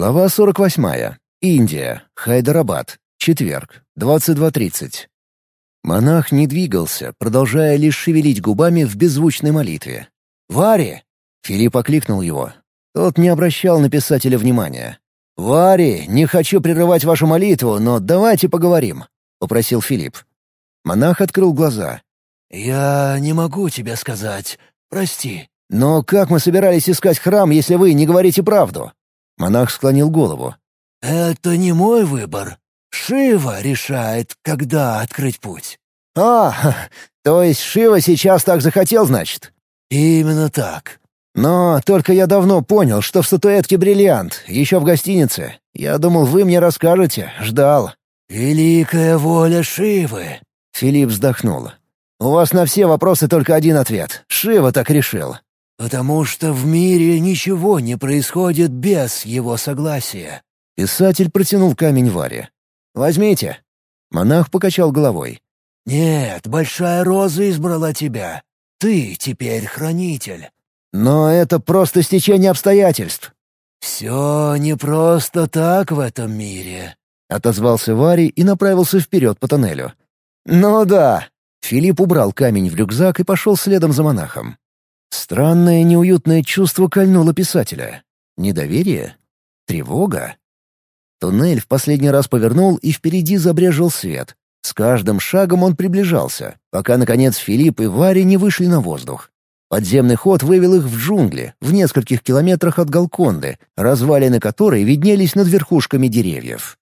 Глава 48. Индия. Хайдарабад. Четверг. 22.30. Монах не двигался, продолжая лишь шевелить губами в беззвучной молитве. «Вари!» — Филипп окликнул его. Тот не обращал на писателя внимания. «Вари, не хочу прерывать вашу молитву, но давайте поговорим», — попросил Филипп. Монах открыл глаза. «Я не могу тебе сказать. Прости». «Но как мы собирались искать храм, если вы не говорите правду?» Монах склонил голову. «Это не мой выбор. Шива решает, когда открыть путь». «А, то есть Шива сейчас так захотел, значит?» «Именно так». «Но только я давно понял, что в статуэтке бриллиант, еще в гостинице. Я думал, вы мне расскажете, ждал». «Великая воля Шивы», — Филипп вздохнул. «У вас на все вопросы только один ответ. Шива так решил. «Потому что в мире ничего не происходит без его согласия». Писатель протянул камень Варе. «Возьмите». Монах покачал головой. «Нет, Большая Роза избрала тебя. Ты теперь хранитель». «Но это просто стечение обстоятельств». «Все не просто так в этом мире», — отозвался Вари и направился вперед по тоннелю. «Ну да». Филипп убрал камень в рюкзак и пошел следом за монахом. Странное неуютное чувство кольнуло писателя. Недоверие? Тревога? Туннель в последний раз повернул, и впереди забрежил свет. С каждым шагом он приближался, пока, наконец, Филипп и Варя не вышли на воздух. Подземный ход вывел их в джунгли, в нескольких километрах от Галконды, развалины которой виднелись над верхушками деревьев.